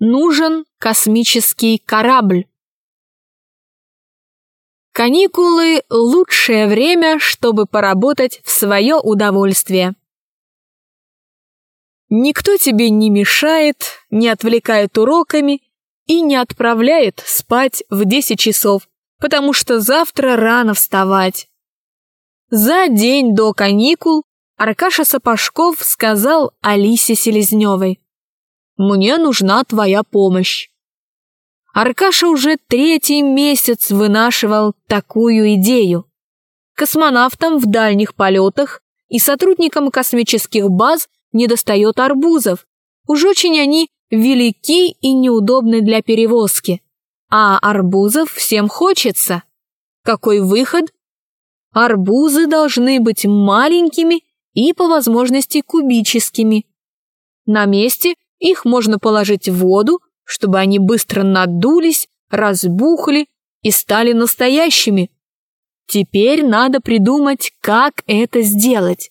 нужен космический корабль. Каникулы – лучшее время, чтобы поработать в свое удовольствие. Никто тебе не мешает, не отвлекает уроками и не отправляет спать в 10 часов, потому что завтра рано вставать. За день до каникул Аркаша Сапожков сказал Алисе Селезневой. «Мне нужна твоя помощь». Аркаша уже третий месяц вынашивал такую идею. Космонавтам в дальних полетах и сотрудникам космических баз недостает арбузов. Уж очень они велики и неудобны для перевозки. А арбузов всем хочется. Какой выход? Арбузы должны быть маленькими и по возможности кубическими. На месте их можно положить в воду, чтобы они быстро надулись, разбухли и стали настоящими. Теперь надо придумать, как это сделать.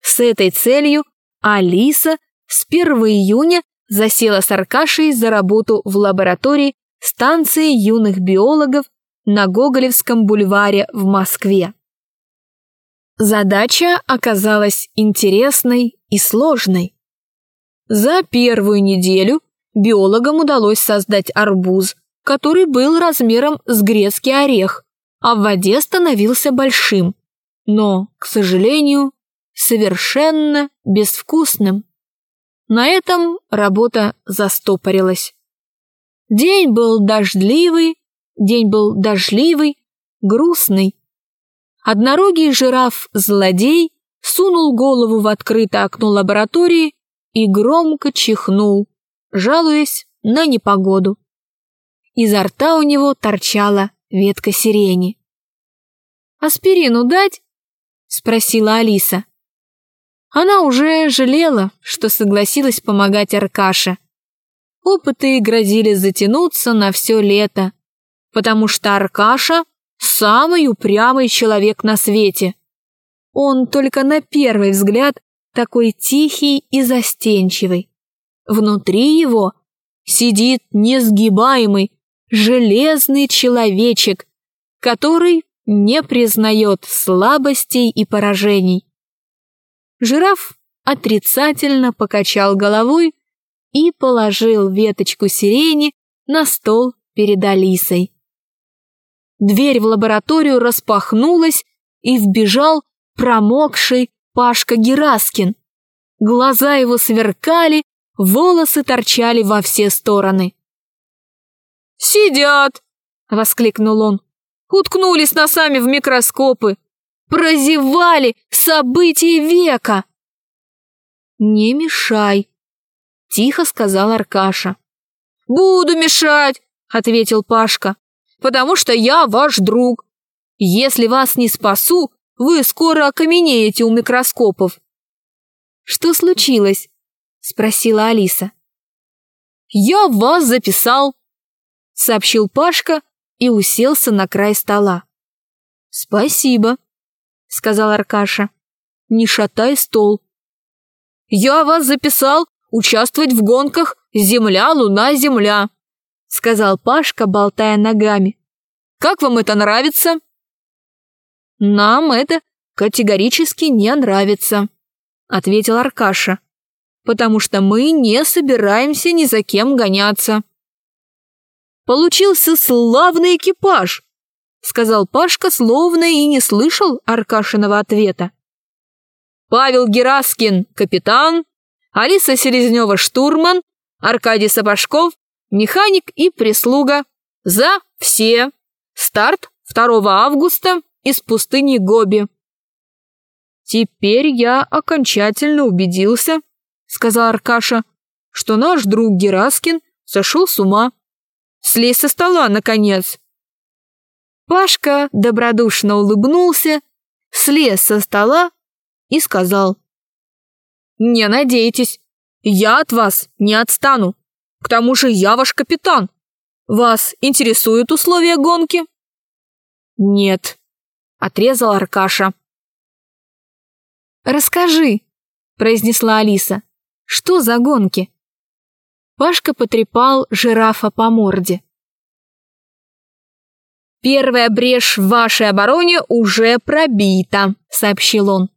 С этой целью Алиса с 1 июня засела с Аркашей за работу в лаборатории станции юных биологов на Гоголевском бульваре в Москве. Задача оказалась интересной и сложной. За первую неделю биологам удалось создать арбуз, который был размером с грецкий орех, а в воде становился большим, но, к сожалению, совершенно безвкусным. На этом работа застопорилась. День был дождливый, день был дождливый, грустный. Однорогий жираф-злодей сунул голову в открытое окно лаборатории и громко чихнул, жалуясь на непогоду. Изо рта у него торчала ветка сирени. «Аспирину дать?» — спросила Алиса. Она уже жалела, что согласилась помогать Аркаше. Опыты грозили затянуться на все лето, потому что Аркаша самый упрямый человек на свете. Он только на первый взгляд такой тихий и застенчивый. Внутри его сидит несгибаемый, железный человечек, который не признает слабостей и поражений. Жираф отрицательно покачал головой и положил веточку сирени на стол перед Алисой. Дверь в лабораторию распахнулась, и вбежал промокший Пашка Гераскин. Глаза его сверкали, волосы торчали во все стороны. «Сидят!» — воскликнул он. «Уткнулись носами в микроскопы! Прозевали события века!» «Не мешай!» — тихо сказал Аркаша. «Буду мешать!» — ответил Пашка потому что я ваш друг. Если вас не спасу, вы скоро окаменеете у микроскопов». «Что случилось?» – спросила Алиса. «Я вас записал», – сообщил Пашка и уселся на край стола. «Спасибо», – сказал Аркаша. «Не шатай стол». «Я вас записал участвовать в гонках «Земля-Луна-Земля», — сказал Пашка, болтая ногами. «Как вам это нравится?» «Нам это категорически не нравится», — ответил Аркаша, «потому что мы не собираемся ни за кем гоняться». «Получился славный экипаж», — сказал Пашка, словно и не слышал Аркашиного ответа. «Павел Гераскин — капитан, Алиса Селезнева — штурман, Аркадий Сапожков механик и прислуга. За все. Старт 2 августа из пустыни Гоби. «Теперь я окончательно убедился», — сказал Аркаша, «что наш друг Гераскин сошел с ума. Слезь со стола, наконец!» Пашка добродушно улыбнулся, слез со стола и сказал, «Не надейтесь, я от вас не отстану. К тому же я ваш капитан. Вас интересуют условия гонки? Нет, отрезал Аркаша. Расскажи, произнесла Алиса. Что за гонки? Пашка потрепал жирафа по морде. «Первая брешь в вашей обороне уже пробита», — сообщил он.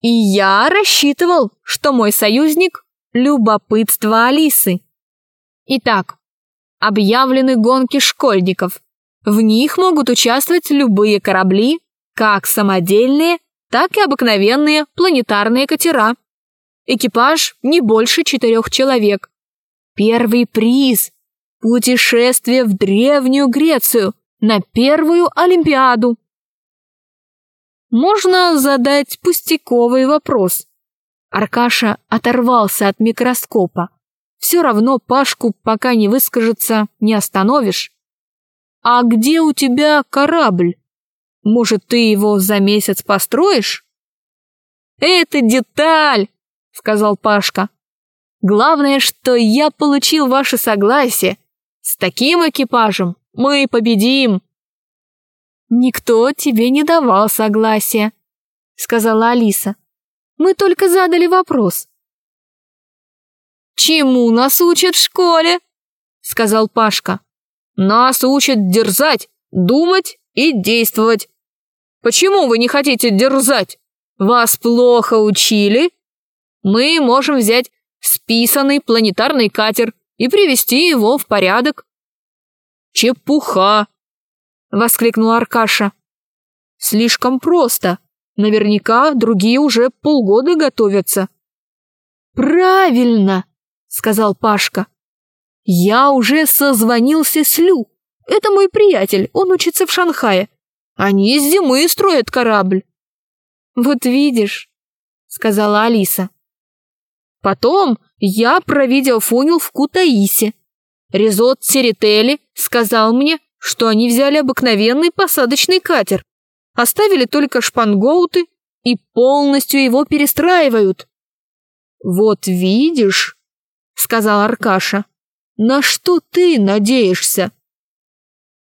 «И я рассчитывал, что мой союзник — любопытство Алисы. Итак, объявлены гонки школьников. В них могут участвовать любые корабли, как самодельные, так и обыкновенные планетарные катера. Экипаж не больше четырех человек. Первый приз – путешествие в Древнюю Грецию на первую Олимпиаду. Можно задать пустяковый вопрос. Аркаша оторвался от микроскопа. Все равно Пашку, пока не выскажется, не остановишь. А где у тебя корабль? Может, ты его за месяц построишь? Это деталь, сказал Пашка. Главное, что я получил ваше согласие. С таким экипажем мы победим. Никто тебе не давал согласия, сказала Алиса. Мы только задали вопрос. Чему нас учат в школе? сказал Пашка. Нас учат дерзать, думать и действовать. Почему вы не хотите дерзать? Вас плохо учили? Мы можем взять списанный планетарный катер и привести его в порядок. Чепуха! Воскликнул Аркаша. Слишком просто. Наверняка другие уже полгода готовятся. Правильно, сказал Пашка. Я уже созвонился с Лю. Это мой приятель, он учится в Шанхае. Они из зимы строят корабль. Вот видишь, сказала Алиса. Потом я провидел фунил в Кутаисе. Резот Серетели сказал мне, что они взяли обыкновенный посадочный катер, оставили только шпангоуты и полностью его перестраивают. «Вот видишь», — сказал Аркаша, — «на что ты надеешься?»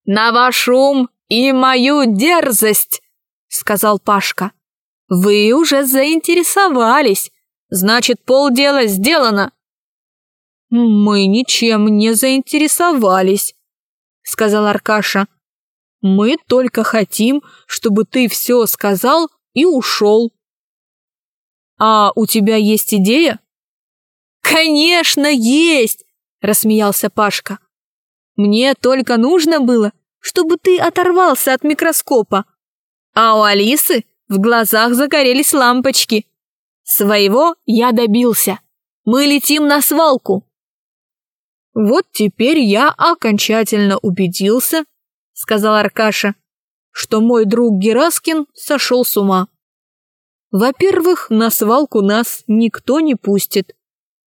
«На ваш ум и мою дерзость», — сказал Пашка. «Вы уже заинтересовались, значит, полдела сделано». «Мы ничем не заинтересовались», — сказал Аркаша. «Мы только хотим, чтобы ты все сказал и ушел». «А у тебя есть идея?» «Конечно, есть!» — рассмеялся Пашка. «Мне только нужно было, чтобы ты оторвался от микроскопа. А у Алисы в глазах загорелись лампочки. Своего я добился. Мы летим на свалку. Вот теперь я окончательно убедился, сказал Аркаша, что мой друг Гераскин сошел с ума. Во-первых, на свалку нас никто не пустит.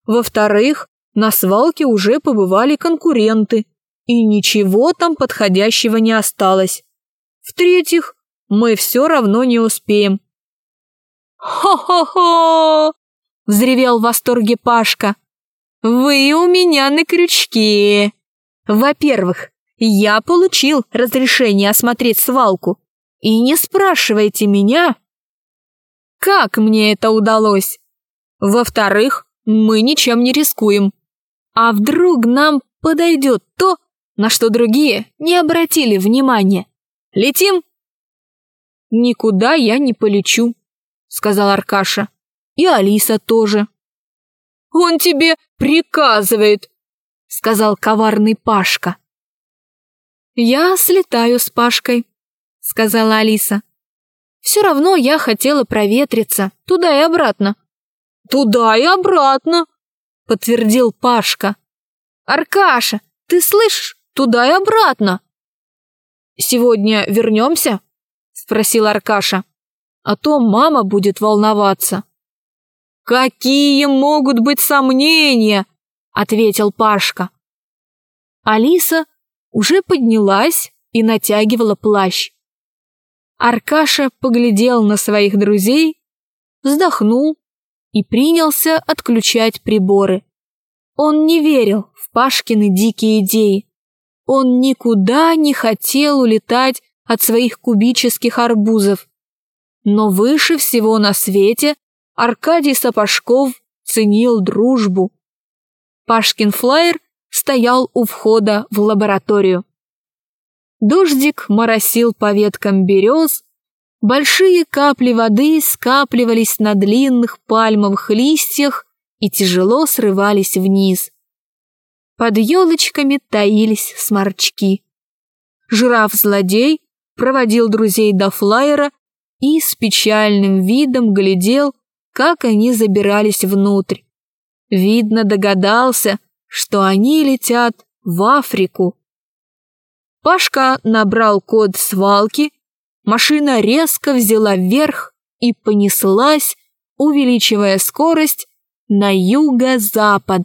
Во-вторых, на свалке уже побывали конкуренты, и ничего там подходящего не осталось. В-третьих, мы все равно не успеем. «Хо-хо-хо!» — взревел в восторге Пашка. «Вы у меня на крючке!» «Во-первых, я получил разрешение осмотреть свалку. И не спрашивайте меня, как мне это удалось. Во-вторых, мы ничем не рискуем. А вдруг нам подойдет то, на что другие не обратили внимания. Летим?» «Никуда я не полечу», — сказал Аркаша. «И Алиса тоже». «Он тебе приказывает», — сказал коварный Пашка. «Я слетаю с Пашкой», — сказала Алиса. «Все равно я хотела проветриться, туда и обратно». «Туда и обратно», — подтвердил Пашка. «Аркаша, ты слышишь? Туда и обратно». «Сегодня вернемся?» — спросил Аркаша. «А то мама будет волноваться». «Какие могут быть сомнения?» — ответил Пашка. Алиса уже поднялась и натягивала плащ. Аркаша поглядел на своих друзей, вздохнул и принялся отключать приборы. Он не верил в Пашкины дикие идеи. Он никуда не хотел улетать от своих кубических арбузов. Но выше всего на свете Аркадий Сапожков ценил дружбу. Пашкин флайер стоял у входа в лабораторию. Дождик моросил по веткам берез, большие капли воды скапливались на длинных пальмовых листьях и тяжело срывались вниз. Под елочками таились сморчки. Жираф-злодей проводил друзей до флайера и с печальным видом глядел, как они забирались внутрь. Видно, догадался, что они летят в Африку. Пашка набрал код свалки, машина резко взяла вверх и понеслась, увеличивая скорость на юго-запад.